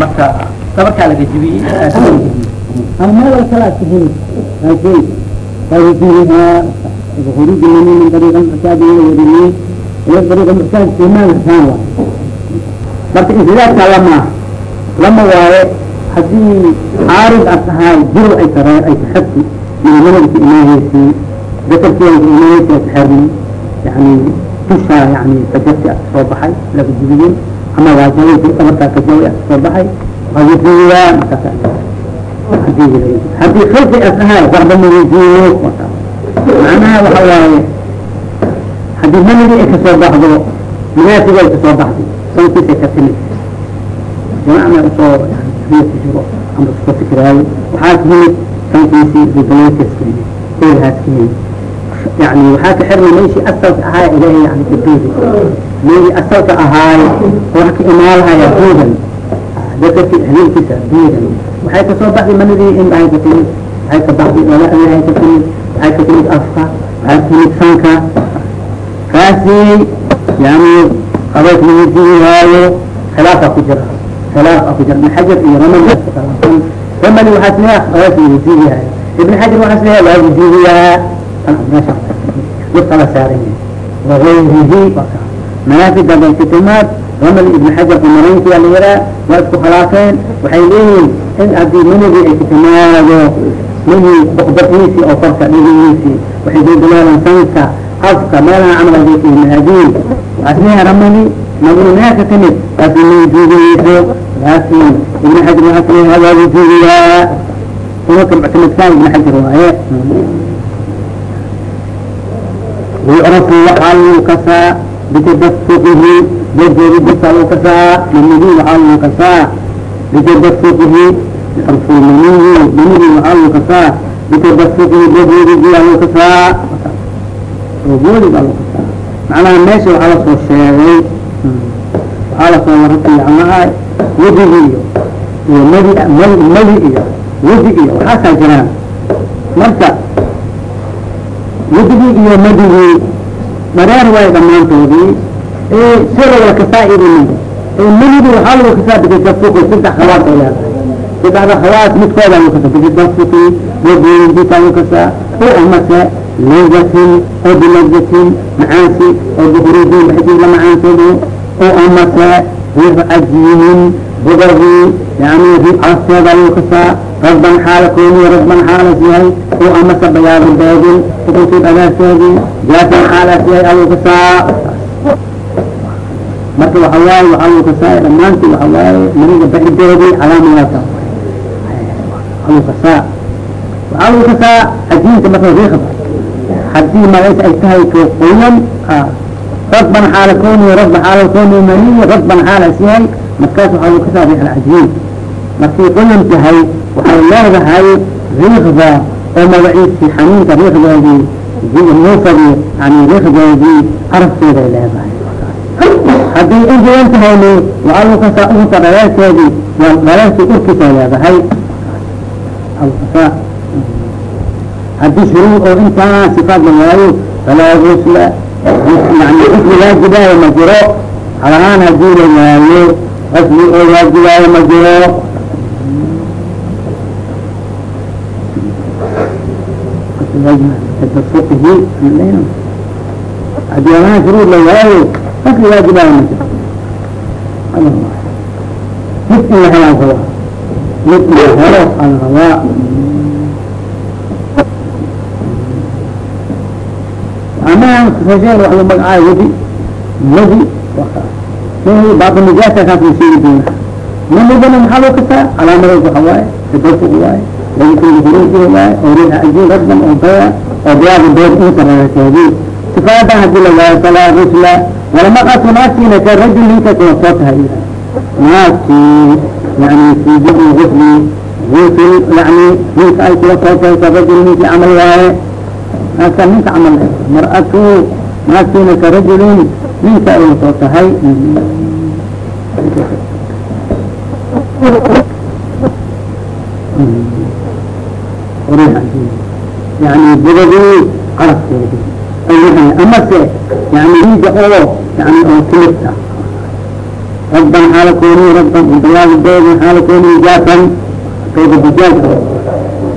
marka dabarkaa laga jibiyey ama meel kala tihin laakiin فيها خروج المني من طريق المعتاد واليمين إلى طريق المعتاد في مال كان marka insidaadka lama lama waaye hadii caarid a tahay jiro ay tara ay taxabti minmanadka imaaheysi dakarkeeda imaaheysi taxerni yani dusha yani fajarti a soo baxay laga jibiyey ama waajaheysi markaa kajawi a soo baxay waajiriyaa markaas haddii haddii khilqi a tahay warba mawajiyo macnaha waxa waaye haddii manigi ay ka soo baxdo munaasib ay ka soo baxdo sankiisa ka timid jamacna u soo jiro ama u soo fikiraayo waxaa sankiisii kayimid eegahaas ka yimid yani waxaa ka xirnay meeshii asalka ahaay ilahay yani kaduudi meeshii asalka ahaay wax ka imaalahaya duudan dakarki haliilkiisa duudan waxay ka soo baxday manadii indhahay ka timid. Waxay ka baxday olahay ka timid. Waxay ka timid afka. Waxay ka timid sanka kaasi yani qabees lagujiihaayo khilaafa ku jira. Khilaaf ku jira. Ibn xajar iyo ramli khilaafsan ramli waxaa isleeya qabees lagujiihaayo ibn xajar waxaa isleeya laa wujuuhiyaa meesha. Dudkala saaran wagayrihi manaafida bay ka timaad ramli ibn xajar umarayntiya la yaraa waa isku khilaafeen waxay leeyihiin in haddii manigii ay ka timaado migi bokbakiisi oo korka dhigihiisi waxay dulduleelan sanka afka meelaha camal haday ka yimaadiin asliha ramadi madinaaka timid taasi mawjuudiyeyso laakin ibn xajar kaleeyaha waa wujuudiyaa umaka muctamadkaan ibn xajar waaye waycrafu waxaa lagu kasaa bitadasuqihi dajeedidisa lagu kasaa manidi waxaa lagu kasaa bitadasuqihi arfulmaniyi manidi waxaa lagu kasaa bitadasuqihi dajeedidiya lagu kasaa ogoodi baa lagu kasaa macnaha meesha waxaa la soo sheegay waxaa la soo warasiicnaha wejigi iyo iyo madi madi iyo weji iyo waxaasaa jiraan marka wejigii iyo madigii dhareer waayo dhammaantoodii si lagala kasaa-idin madigi waxaa lagu kasaa bikatafuqi saddex khawaas ay leedahay saddexda khawaas midkooda lagu kasaa bikatafuqi wagoyinkiisa lagu kasaa o amase lawdatin oo bilawdatin macaansi oo bukruujin baxdii la macaansado oo amase riix cajiinin budadii yani riix caasteeda lagu kasaa rasban xaala kooniya rasban xaalas yahay oo amase bayaadu beedin ukuntii adaarteedii jaasan xaalas yahay alagu kasaa marka waxa waaye waxaa lagu kasaa dhamaanti waxa waaye maniga baxidoodii calaamadaasa alagu kasaa waxaa lagu kasaa cajiinta marka riixda haddii magaas ay tahay ko qoyan rasban xaala koniy rasba xaala koniy maniy rasban xaalas yahay markaas waxaa lagu kasaa riix alcajiin markay qoyan tahay waxay leedahay riixda oo magaciisi xaniinka riixdoodii muufadii yani riixdoodii carabteeday leedahay haddii injigan tahayni kasaa unta dhaleelkeedii dhaleelkii urkiisay leedahay haddii shuruud oo intaa sifaad la waayo falaa gusla yani qusli waajibaayo ma jiro halahaan haddii la waayo qasli oo waajibaayo ma jiro haddii halahaan shuruud la waayo qasli waajibaayo ma jiro mid in la helaan rabaa mid in la helo ala rabaa ama fasheer wax la magacaayo wedi wedi baaba nijaasa kaas la sheegi doona namidana maxaa loo kasaa calaamadeed waxa waaye tadafuq waaye lagitin huruuji waaye oo riixa ajiin rasban oo baya oo biyaada beed inta reeteedii sifaadan haddii la waayo falaa rusla walamaqasu naagtiina ka rajul ninka kala soo tahay naagtii yani fi jibri gusli gusul yani ninka ay kula soo tahay ka rajul ninkii camal waaye naagta ninka camal mar-atu naagtiina ka rajulin ninka ay soo tahay yani budadii carabkeedi amase yani riida oo yani oo timidta rabban xaala kooni rabban bayaad beedin xaala kooni jaasan qayba dijaalka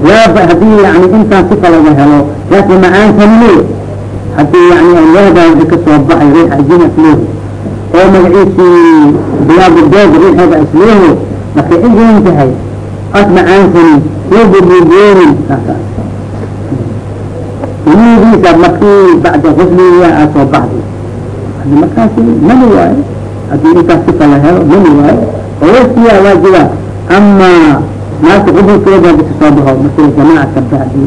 laaba haddii yani intaan sifa laga helo laakin macaankanle haddii yani leedahay wixii ka soo baxay riix ajina isleehu oo magaciisii biyaad beed riixeeda isleehu markay igoon tahay as macaansani soo bubuubeenin saasa inidiisa markii bacda gusliga aa soo baxday hadi markaasi mani waayo haddii intaas sifa la helo mani waayo oo wasiyaa waajiba ama naagta qubulkeeda hadi ka soo baxo markii jamaaca kabacdi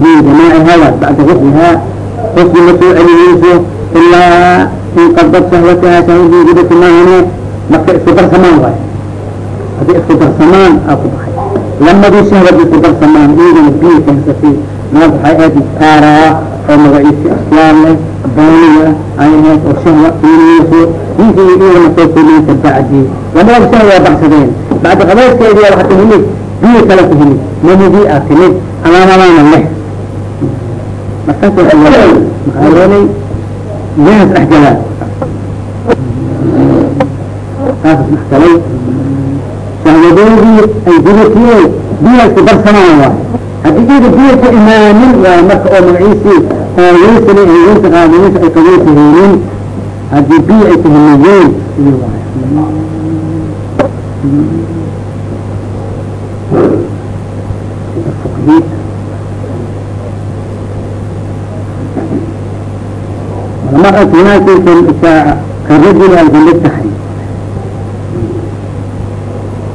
bi jamaacihaa bacda guslihaa gusli ma soo celinayso ilaa inqadad shahwataha shahwadii gudati maahane marka isku darsamaan waayo haddii isku darsamaan aa ku baxay lamadii shahwad isku darsamaan iyagana biyo keensatay naag waxay ahayd mukaaraa oo magaciisi aslaam leh baaniga ay ahayd oo shahwa iinayso ninkii iyagana soo kuliyey kabacdi lamada shahwa waa baxsadeen bacdi qabayskeedii waxa timid biyo kala timid mamidii aa timid calaamadaana leh. Markaas maxaa yeelay dhexgalaa saas dhexgalay shahwadoodii ay gudatiye biyo isku darsamaan waay haddii iyada biyo ka imaanin waay marka oo magaciisii oo weysani ay weysa qaadinaysa ay qaweysa heenin haddii biyo ay kahimiyeen iyo waay المرأة هناك كالرجل أو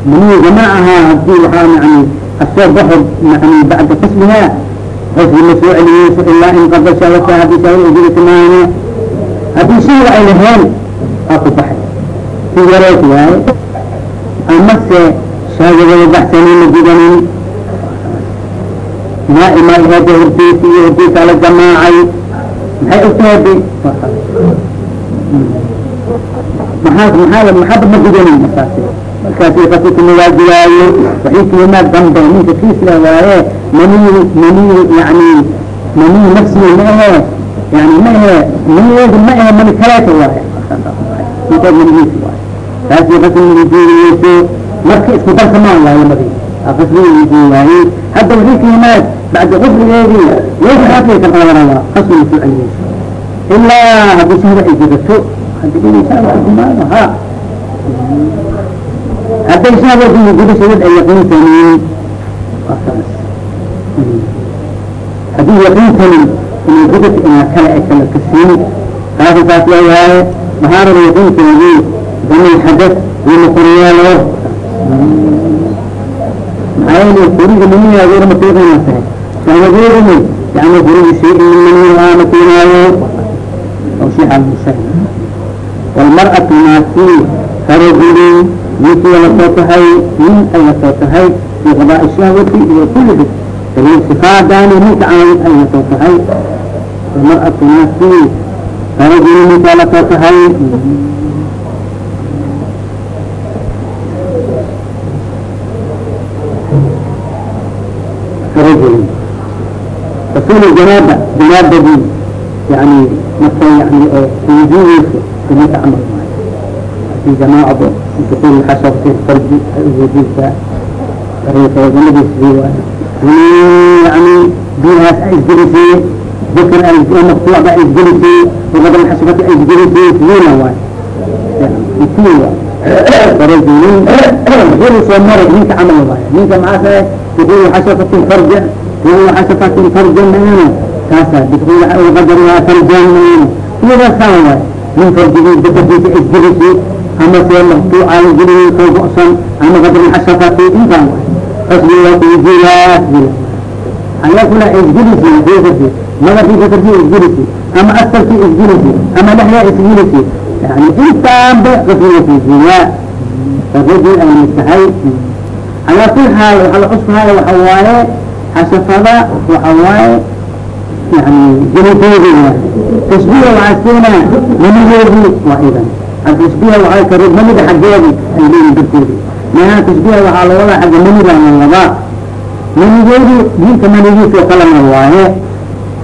كالتحريم من جماعها هدي وحان يعني الصور بحر يعني بعد قسمها غسل مسوع ليوسف إلا إن قد شاوتها هذه شاوة وجودة معنا هذه شيء أين هون أكو بحر في وريك هاي أمس شاوة وبحثنين جدنين ما إما هذا هرتيسي هرتيس على الجماعة maxay utaadi maxaa maxaa maxaba ma gudanin markaasi markaasi qasika mawaajibaayo waxay kelimaad dambe ninka kiisla waaye maniyu maniyu yani maniyu nafsiga ma ahe yani ma ahe maniyeedu ma ahe mani kaleeta waaye. Ninkood manigiisi waaye. Taasi qasil manijiigiyeyso marka isku darsamaan waaye lamadii qasligiisi waaye hadda waxay kelimaad bacda qufrigeedii waysaxaafay ka qabanaya qasli masu celiyeyso ilaa haddii shahda ay jidato haddii shahda kumaado ha haday shaabarkii guri sanad ay yaqiin sameeyeen waasaas haddii yaqiinkanin inay gudad inaa kale ay kala kasiin kaasa saas leeyahay bahaarada yaqiinkeedii damay xadad wila koryaalo maxaa yeele guriga maniyaagura matiiqinaa tahay shaabadeedani yani guriga shay'in min maniyaa matiinaayo oo shay xal mushay walmar'atu maa fii ninkii la soo kahay nin ay la soo kahay i qadaa shaawati iyo kulli laakiin sifaadaani ninka aan ay la soo kahay maratu naasi aragini ninkaa la soo kahay rajul rasuul janaaba janaabadii yani marka yani oo ujuudeysa kuma tacmal maayo jamaac دخول الحشر في الفرج وجوه طريقة النبي سبيل يعني بها أجدلسي ذكر المقطوع بأجدلسي وغضب الحشرة أجدلسي سبيل واحد يعني كثير فرجلين جلس ومرض منك عمل واحد منك معك دخول حشرة الفرج دخول حشرة الفرج منه كاسا بتقول وقدرها فرجان إذا ساوى من فرجه بتبديك الجلسي ama se maqtuucan jirigii soo go'san ama qadrin asafati intaan way asbiga ijila asbiga anakuna isgilisi haddii madabkii fakarki isgilisi ama astarki isgilisi ama dhexda isgilisi yani intaanba qasbiga ijila fakarkii ay mistahay calaa kul xaal waxaa la cusfahay waxa waaye xasafada waxa waaye yani jiriteedi waay tasbiga waxaa siinaa lamadeedii waa idan atashbiya waay ka mamida xaggeedi ay leeyiin darkoodi meha tashbiya waxaa loola xagga manidana labaa manigeedu diinka manigiisoo kalena waaye.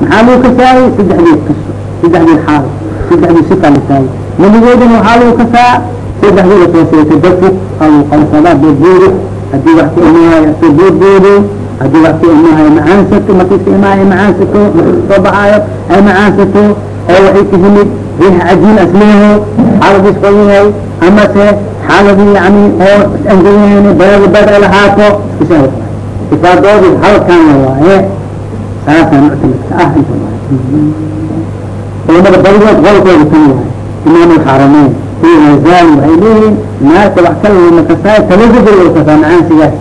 Maxaa loo kasaayay? Saddexdii qiso saddexdii xaal saddexdii sifa la saayay. Manigeeduna waxaa loo kasaa saddexdii la soo sheegtay dadku. Aluu qabsadaa boodboodo haddii wax ka imaahayo soo boodboodo haddii wax ka imaahayo macaansato markiiska imaahayo macaansato soo baxaayo ay macaansato oo waxay ka himid riixa cajiin asleeho xaaladii isqoyahay amase xaaladii yani oo is-angeyahan bayadi bad ay lahaato ifaadoodi halkan waaye saasaa muctamadka ah culamada badigood qolkooda kan waaye imaam alxarameyn iyo waxay leeyihiin naarta wax kala weyna kasaa talazubur lagu kasaa macaansigaas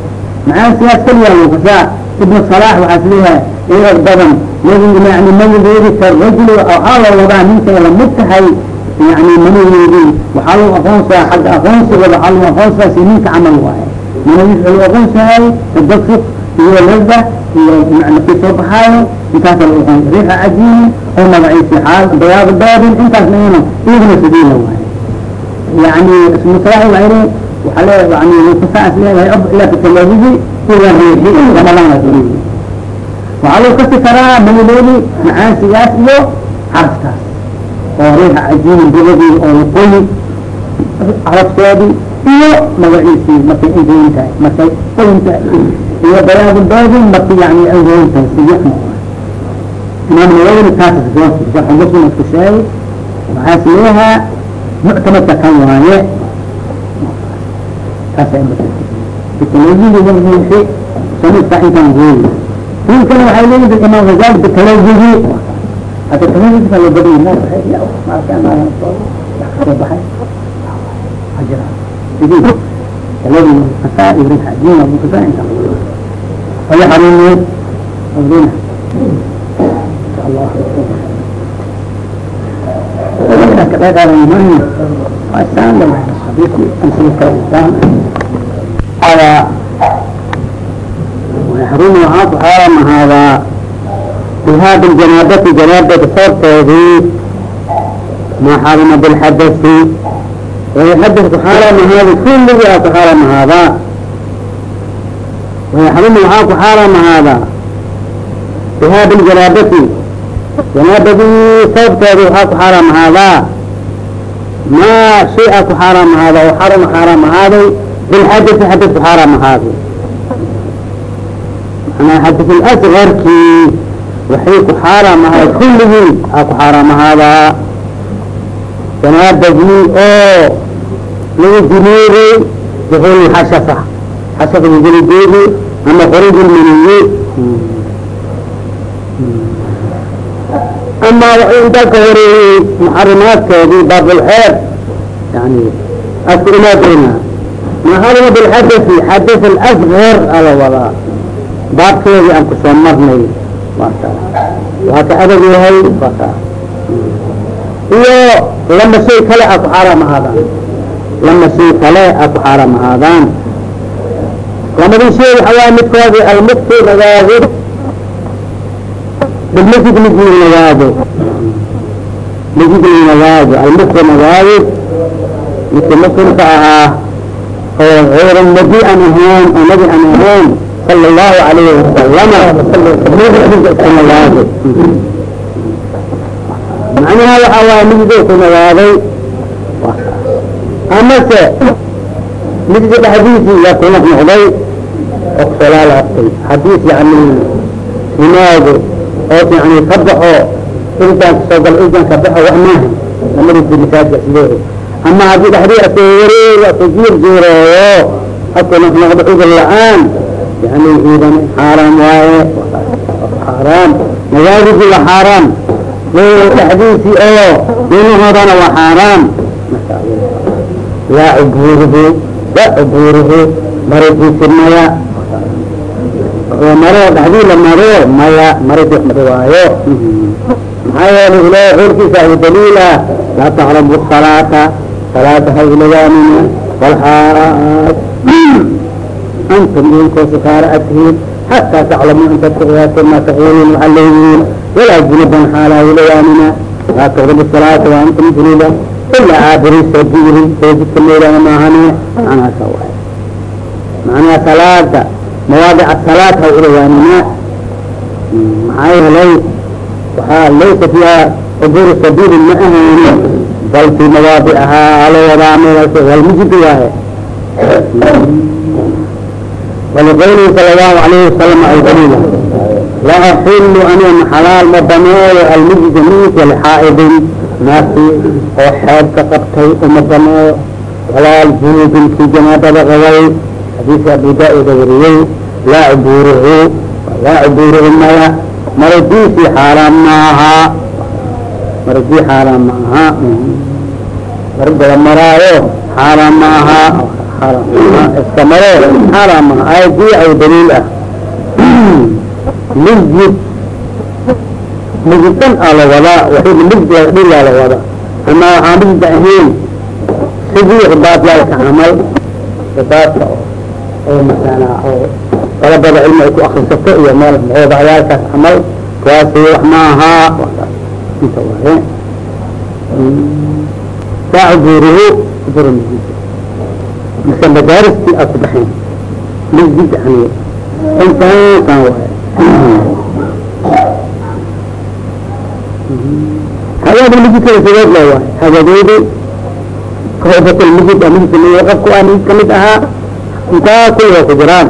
macaansigaas kaliyaa lagu kasaa ibnu salax waxaas leeyahay irag badan yadi yani magadeedi karajul waxaa la wadaa ninkay la mid tahay yani manadeedii waxaa lagu aqoonsaa xagga aqoonsiga waxaa lagu aqoonsaa si ninka camal waaye manadiis lagu aqoonsahay tadafuk iyo lada iyo markii soo baxaayo intaasa lagu aqoon riixa cajiini oo magaciisi xaal bayaad baabin intaasna iyana iyaguna sabiila waaye yani ismu salax waxay leeyihiin waxaa le yani kasaas leedahay ab ilaa katalaabuji ila riixi leeyihi waxaa lagu kasi karaa magadeedi macaansigaas iyo xarafkaas oo riixa cajiini dibadii oo laqoyi carafteedii iyo magaciisii markay angoyin tahay markay tahay iyo bayaadu baadin markii yani angoyin tahay imaam nawawina taasas doonta sharxu muslim isku sheegay waxaas leeyahaa muctamadka kan waaye taasa bitalawuji wixi sanidka intaan gooyi ninkana waxay leeyihiin imaam ghazali bitalawuji hada talawujka la badiy mo soo baxay ajira idin talawuj kasaa ibrin xajin abu kasaa inta waya xaruni awrina insha allah هذا ويحرم وعاف حرم هذا بهذا الجنابة جنابة صورت هذه ما حرم بالحدث ويحدث حرم هذا كل وعاف حرم هذا ويحرم وعاف حرم هذا بهذا الجنابة جنابة صورت هذه وعاف حرم هذا ما شيء حرام هذا وحرم حرام هذا بالحدث حدث حرام هذا xadif اasqarkii waxay ku xaaraam ahaad kulligii aa ku xaaraam ahaadaa janaabadii oo lagu duruuray duxuul xashafa xashafka geligeedi ama khuruuj ama intaa ka horeeyey muxarimaadkoodii baabulxeer yani asku imaadeyna ma hadaba bilxadafi xadif اasgar ala wadaa على وضع باب كذي أنك سمرني وهكا أدب هاي بقى iyo lama shay kale a ku xaaraam ahaadaan lama shay kale a ku xaaraam ahaadaan lamadii shay waxa waaya midkoodi almufti nagaadid بالمسجد نجي نجاده مسجد نجاده المسجد نجاده مثل مسجد كأها هو غير النبي أن هون النبي أن هون صلى الله عليه وسلم صلى الله عليه معنى هذا حواه مسجد نجاده أما سي مسجد الحديثي يكون نحن اقصلا العبد حديث يعني لماذا oo yani ka baxo intaan kasoo galo intaan ka baxo wax maaha lamadii masaajka sidoo ama haddii dhexdii asoo wareeg asoo jiir jiireeyo haka noqnoqdo cudur la-aan yani iidan xaaraam waaye xaaraam masaajidki waa xaaraam dhexdiisi oo dinahoodana waa xaaraam laa cubuuruhu laa cubuuruhu maridiisi maro dhexdii la maro maya maradi waayo maxaa yeelay ilaah xorkiisa ay daliila laa taqrabu salaata salaata ha ilayaanina walxaas antum idinko sukaaro ad tihiin xataa taclamuu intaad ku ogaateen maa taquuluun waxaad leedihiin walaa junuban xaalaawulayaanina laa taqrabu salaata waa antum junuba ilaa aabiri sabiiri soojidka meelaana maahane macnaasa waay macnaha salaada mawaadica salaad ha ulayaanina maxaa yeelay waxaa laysa fiiha cuburu sabiili ma ahayni bal fii mawaadicahaa ala wadaa meelasa walmujida waaye ولqwlihi sal الlahu عalayه وasalam ay daliila la axilu anima xalaal ma baneeyo almujida minka lxaa'idin naasi oo xeebka qabtay uma baneeyo walaa junubin kii janaabada qabay xadiiska abu da-uda wariyey laa cuburuhu laa cuburuhu maya maradiisii xaaraan maaha maradii xaaraan ma aha marada maraayo xaaraan ma aha iska maro xaaraan maaha aayadii ay daliil ah masjid masjidkan aa la wadaa waxay masjid laga dhilaa la wadaa ama waxaa masjid ahayn sidii ribaadlaalka camal ribaadka oo masala oo dalabada cilmi ay ku akrisato iyo meel moodacyaalkaas camal kuwaasi wax maaha inta waaye saa cuburuhu cuburu masjid mise madaaristi aa ku baxayn masjid yani intaasaan waaye hagaada masjidkada sideed loo waaye hagadeedi koobat lmasjid aa masjidka masjid ka mid ahaa intaa kulliga ku jiraan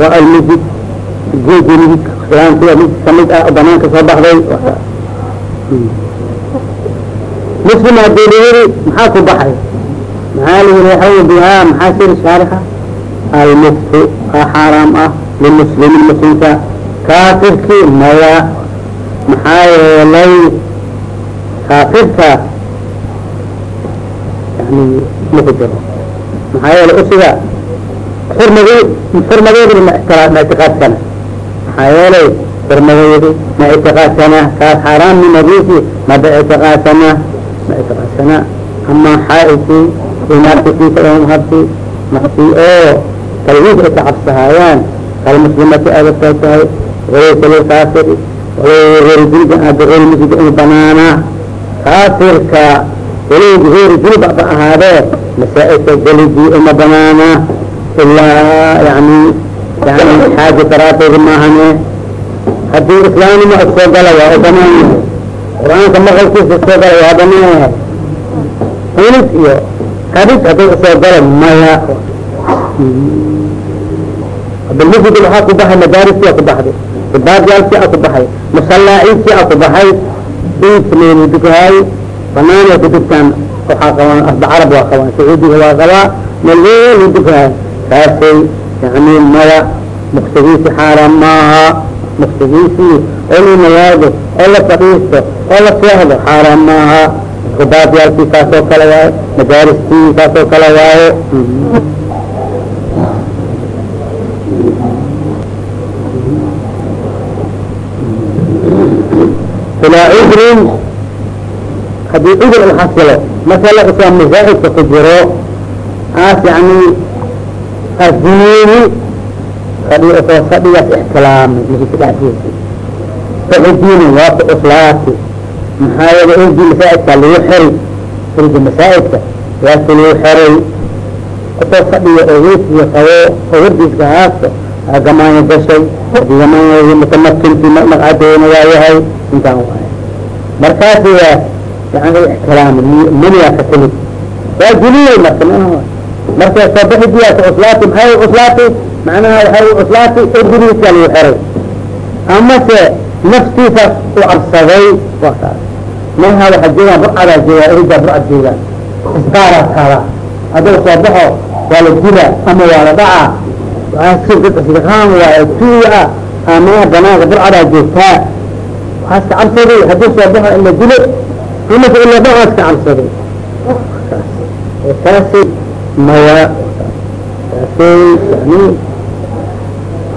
waa almasjid geedi masjidka islaamkiya masjid ka mid ah oo banaanka soo baxday muslim haddii la yiri maxaa ku baxay maxaa yiri waxa bihaa maxaa shiri shaarixa almusku aa xaaraam ah limuslimin muslimka kaafirkii maya maxaa yeelay kaafirka yani maku jiro maxaa yeelay usiga xurmadi xurmadeedi ma ma ictiqaadsana maxaa yeelay xurmadeedi ma ictiqaadsana kaas xaaraamnimadiisi maba ictiqaadsana ma ictiqaadsana ama xaaidkii inaarkikiisa habsi marki oo talwiis ay ka muslimati aadabtaa tahay walaysa lilkaafiri wala junubin aada masjid in banaana kaafirka walow gayr junub aba ahaadee masaailka gelidii uma banaana ilaa yani yani xaaja daraadeedi maahane haddii islaamnima soo gala waa yahay qur'aanka maqalkiisa soo gala waa banaan yahay iyo kadis haddii u soo gala maya bilmasjid waxaa ku baxay madaariski a ku baxday ibaadyaalki a ku baxay musallaaciidki a ku baxay intleyni dukahay banaanay ku dugtaan waxaa qabaan asba carab waa qabaan sacuudiga waa qabaa melweeli dukahay kaasay yani maya muktagiisi xaaraan maaha muktagiisii oo linayaado oo la fadhiisto oo la seexdo xaaraan maaha ibaadyaalkii kaasoo kale waaye madaaristii kaasoo kale waaye. Ilaa cudrin haddii cudur u xasilo masala isaa masaa'idka ku jiro aas yani aziini fadhi soo fadhigaas ixtilaamay masjidka dhexdiisa facidiini waa ku cuslaati maxaa yeele erdi masaa'idka lagu xeri erdi masaa'idka waasi lagu xeray ku soo fadhiya oo weysiga qabo oo wardiiska haasto gamaanya gashay haddii gamaanya mutamakinti maqcadeena waa yahay intaan waay markaasi waa yani ixtiraam maniyaa ka timid. Waa juliyey marka manaha marka soo bixidiyaa ku cuslaati maxay u cuslaati? Macnaha waxay u cuslaati ediriisa lagu xiray amase naftiisaas u cabsaday waa kaas maha waxa joogaan burcadaa joogaa erida burcad joogaan isqaaraa taala hadduu soo baxo waa la dila ama waa la dhacaa waasiqaan waaye tuuga ama banaanka burcadaa joogtaa. Waxaa cabsaday hadduu soo baxo in la dilo amase in la dhaco iska cabsaday taasi maya taasay yani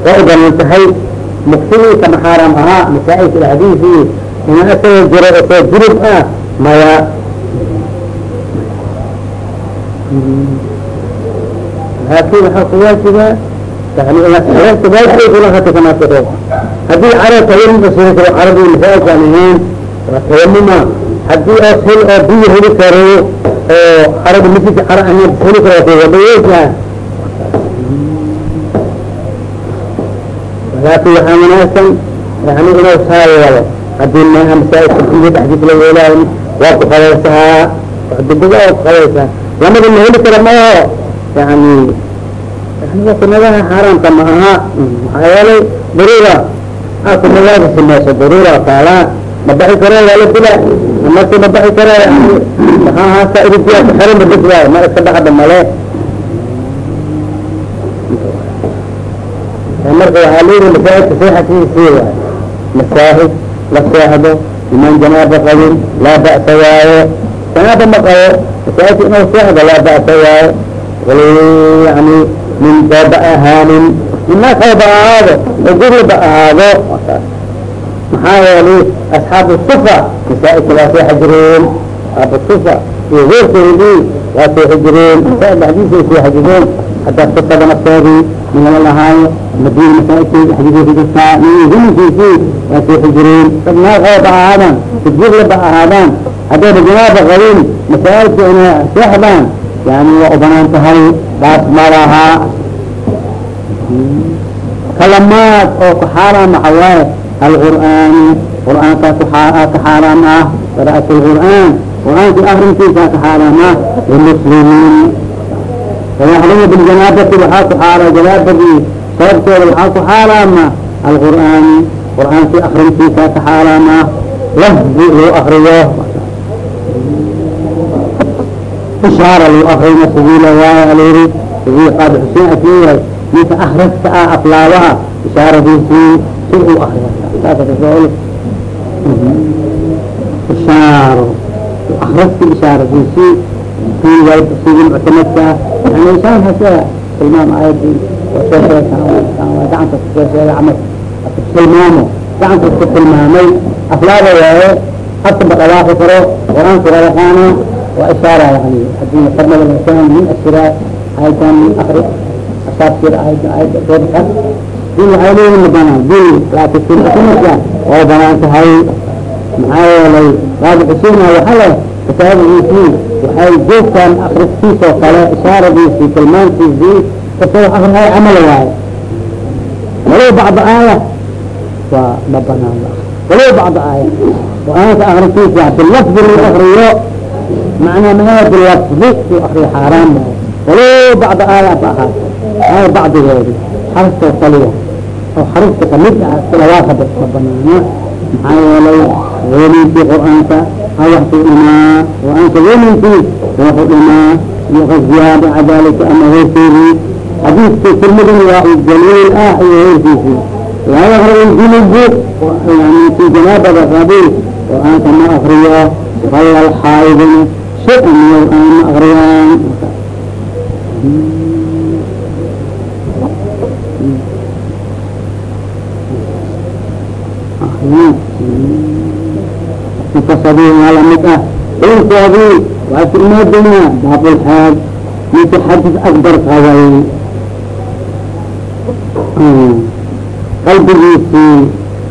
waa u bannaan tahay muktigiisa maxaaram ahaa masaa'ilka dhexdiisii ina isagoo jiro isagoo durub ah maya. Laakin waxaa ku waajiba yani waajibka kamaasiro haddii carab tayamum carabi masaa'ilkaan ahayn waa tayamuma haddii oos hel oo biyo heli karo oo carabi masjidka cara ahayn heli karo wadayeesa laakin waxaa wanaagsan yani inuu saa yeelo haddii maaha masaa'ilka biyo dhexdiis la yeelaayo waa ku qabaysaa degdega waa ku qabaysaa lamada la heli kara maaho yani yani kunadaha xaaraamka ma aha maxaa yeelay daruura a kunadaada samayso daruura taala. Ma baxi karo dila marki ma baxi karo yani maxaahaasa iridiyaa ku xiran badis waayo ma iska dhaxda male marka waxaa leeyihi masaajidka seexasiisii waayo masaahid la seexdo iman janaaba qabin laa ba'sa waaye janaaba ma qabo masaajidka inuu seexdo laa ba'sa waaye yani min baba ahaanin minaa kalaba ahaado oo guriba ahaado maxaa yeelay asxaabu sufa masaa'idka waa seexa jireen asxaabu sufa iyo weerkoodii waa seexi jireen masaa'id dhexdiisa ay seexa jireen hadaa sufada naftoodii min lama lahaayo madiina masaa'idkeedi xadiidiisa jirtaa hilinkiisii waa seexi jireen dad kalaba ahaadaan sidgiglaba ahaadaan haddayba janaaba qabin masaa'idka inay seexdaan yani waa u bannaan tahay baas ma lahaa kalamaad oo ku xaaraam waxa waaye alqur'aani qur'aankaa ka xaaraam ah qira'at lqur'aan qur'aanki akrinkiisaa ka xaaraam ah limuslimiin wayaxrumu biljanaabati waxaa ku xaara janaabadii sababteeda waxaa ku xaaraama alqur'aani qur'aankii akrinkiisaa ka xaaraam ah lafdi loo akriyo ishaara loo akriyna sabiila waaye alayri sidii qaadi xuseen asleeyahay ninka akrista ah aflaabaha ishaaradiisii si uu akriya ishaaro akrista ishaaradiisii sidii muctamadka yani ishaan hase tilmaam aayadii soo gacanta ku soo sheegay camal tilmaamo gacanta isku tilmaamay aflaada waaye afkaba dhawaaqi karo qur'aanku radaqaana waa ishaara yani haddii farmada insaan min ashira ayatan min akri asaabkeeda ayada ayada doodka dil waxay leeyihiin ma banaan dil laakiin silxukumaka waa bannaan tahay maxaa yeelay qaadi xuseena waxa leh kitaabigiisii waxay joogtaan akristiis oo kale ishaaradiisii tilmaantiisii ka soo akrihay camal waaye walow bacda aaya waa ma banaan walow bacda aaya qur'aanka akristiisa bilafdi loo akriyo macnaa maa bilafdi loo akriyo xaaraan maayo walow bacda aaya ba ahaa aaya bacdigeedi xarftoo kaliya oo xarufta ka mid ah silawaakaba ma banaana maxaa yeelay welinkii qur'aanka hawaxku dhimaa qur'aanka welinkii waxu dhimaa iyo ziyaada cadaalika ama heerkeedii xadiiska tirmidin waa daliil ah iyo heerkiisii laa yaqra'u junubu yani fi janaabada qabi qur'aanka ma akriyo bal alxaaidina shay-an yow aan ma akriyaan inkasadii waa la mid ah inkoodii waa ku imaadinaa baabulxaad ninka xadis akbar qabay qalbigiisii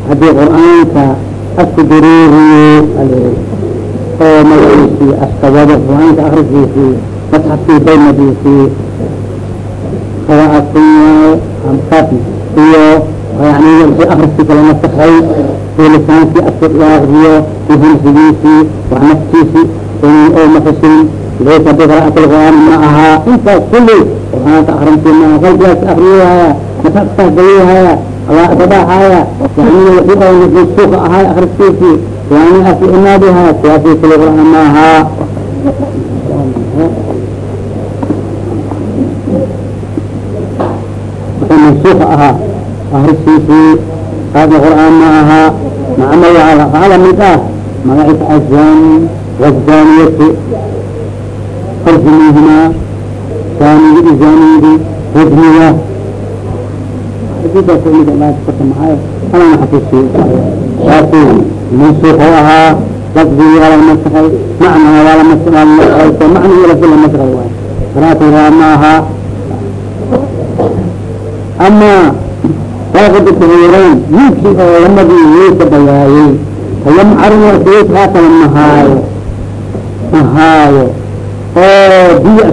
haddii qur'aanka asku daruuriyo oo magaciisii askawado qur'aanka akriskiisii masxafkii baymadiisii qiraa'atun amkaas iyo yani wixii akriskii kala nasakhay oo lisaankii askuaakriyo ihimsigiisii wax naftiisi oo makasin laysa biqira'at lqur'aan ma ahaa intaas kulli qur'aanka akrintii ma qalbigaas akriyahaya masaxkaas galiyahaya dabaaxaya yani wixii oo mansuuka ahay akriskiisii yani asi imaadiha siyaasi kuli qur'aan ma ahaa wixii mansuuka ahaa akriskiisii qaadna qur'aan ma ahaa macama waxaa la mid ah magaciisa azani wazaniyati farjimihimaa saanigi izanigi rajmiga maay alana xasuusiy saasi mansuuq oo ahaa lafdigi waa lamasakay macnaha waa lamasakay so macnigi lafdi lamasakay waay qiraatga ma ahaa ama waaqida tahiireen ninkii oo lamadii weysa bayaayey tayamcarna sayidkaakala mahaayo mahaayo. Oo biyo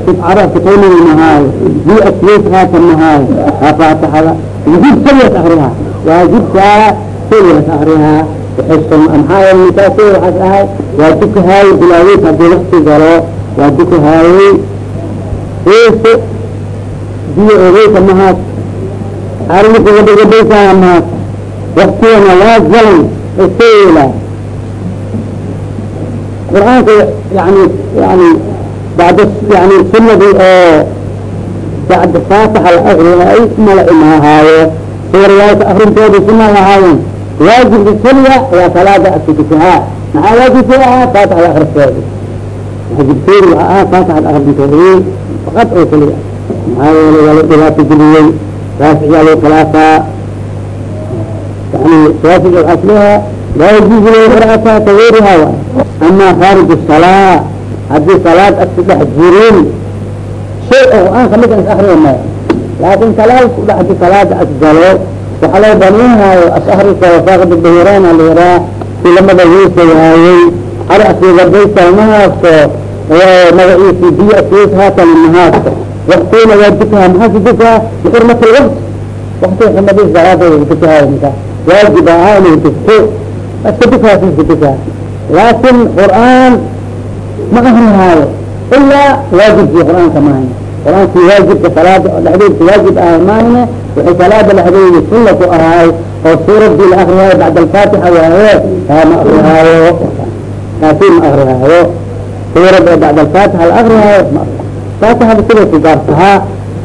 mahaayo biyo sayidkaaka mahaayo. Aa faataxada waajib kaliyaas akrihaa waajibkaa keliyaas akrihaa uxison maxaa yeele ninkaasi waxaas ahay? Dukahaayey bilaaweys haddii wakti galo waa dukahaayey weyse biyo ogeysa mahaas arinku gabagabeysaa mahaas waktigana waa galan iseela qur'aanka yani yani bacda yani sunadii oo bacda faataxa la akriyaay mala imahaayo suurayaalka akrintooda lahaayeen waajibka keliya waa salaada asikusahaa maxaa waajibka ahaa faataxa la akristooda waajibkeedu waxa ahaa faataxa akrintooda faqad oo keliya maxaa yeele waa la dhibaato geliyey raafiyaa loo khilaafaa yani raafiga waxaa isleehaa laa yajuuzu lahu qira'ataha kagayriha waay ama khaarij salaa haddii salaad aska dhex jirin. Shay oo qur'aan ka mid is akriya maya laakin salaad ku dhexdi salaada as galo waxaa loo baniinhaayo as akrisa wasaaqda bahiraan aliraa si lamada wiisa waayey ari asgabeysa mahaasto magaciisi biyo asweys haatan mahaasto waktina waa dukaha maxaa dukaha bixurmat lwaqt wakti xumadiis salaada dukahay ninka waajib ahaa inuu dugto aska iska dukaha laakin qur'aan ma akrihaayo ilaa waajibkii qur'aanka maahayne qur'aankii waajibka salaada dhexdeedka waajib ahay maahayne waxay salaada dhexdeedi sunna ku ahaay oo suuradii la akrihaayo bacda alfaatixa waaye taa ma akrihaayo taasi ma akrihaayo suurad oo bacda alfaatixa la akrihaayo ma faatixada siday ku gaartahaa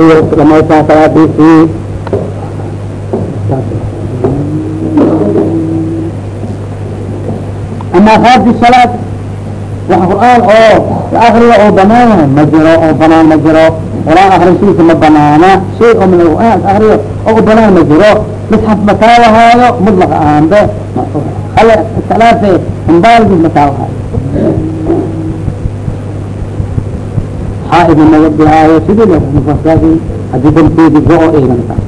iyo dhamaysaa salaadiisii ama haadi salaad wax qur'aan oo la akriyo oo banaan ma jiro oo banaan ma jiro qur'aan akrisiisa ma banaana shay oo min qur'aan akriyo oo u banaan ma jiro misxaf mataawahaayo mudlaq ahaanbe ale salaate hambaalgi mataawahaayo xaaidna naga bilaayo sidii lmufasadi haddii danteedi go-o eegan taas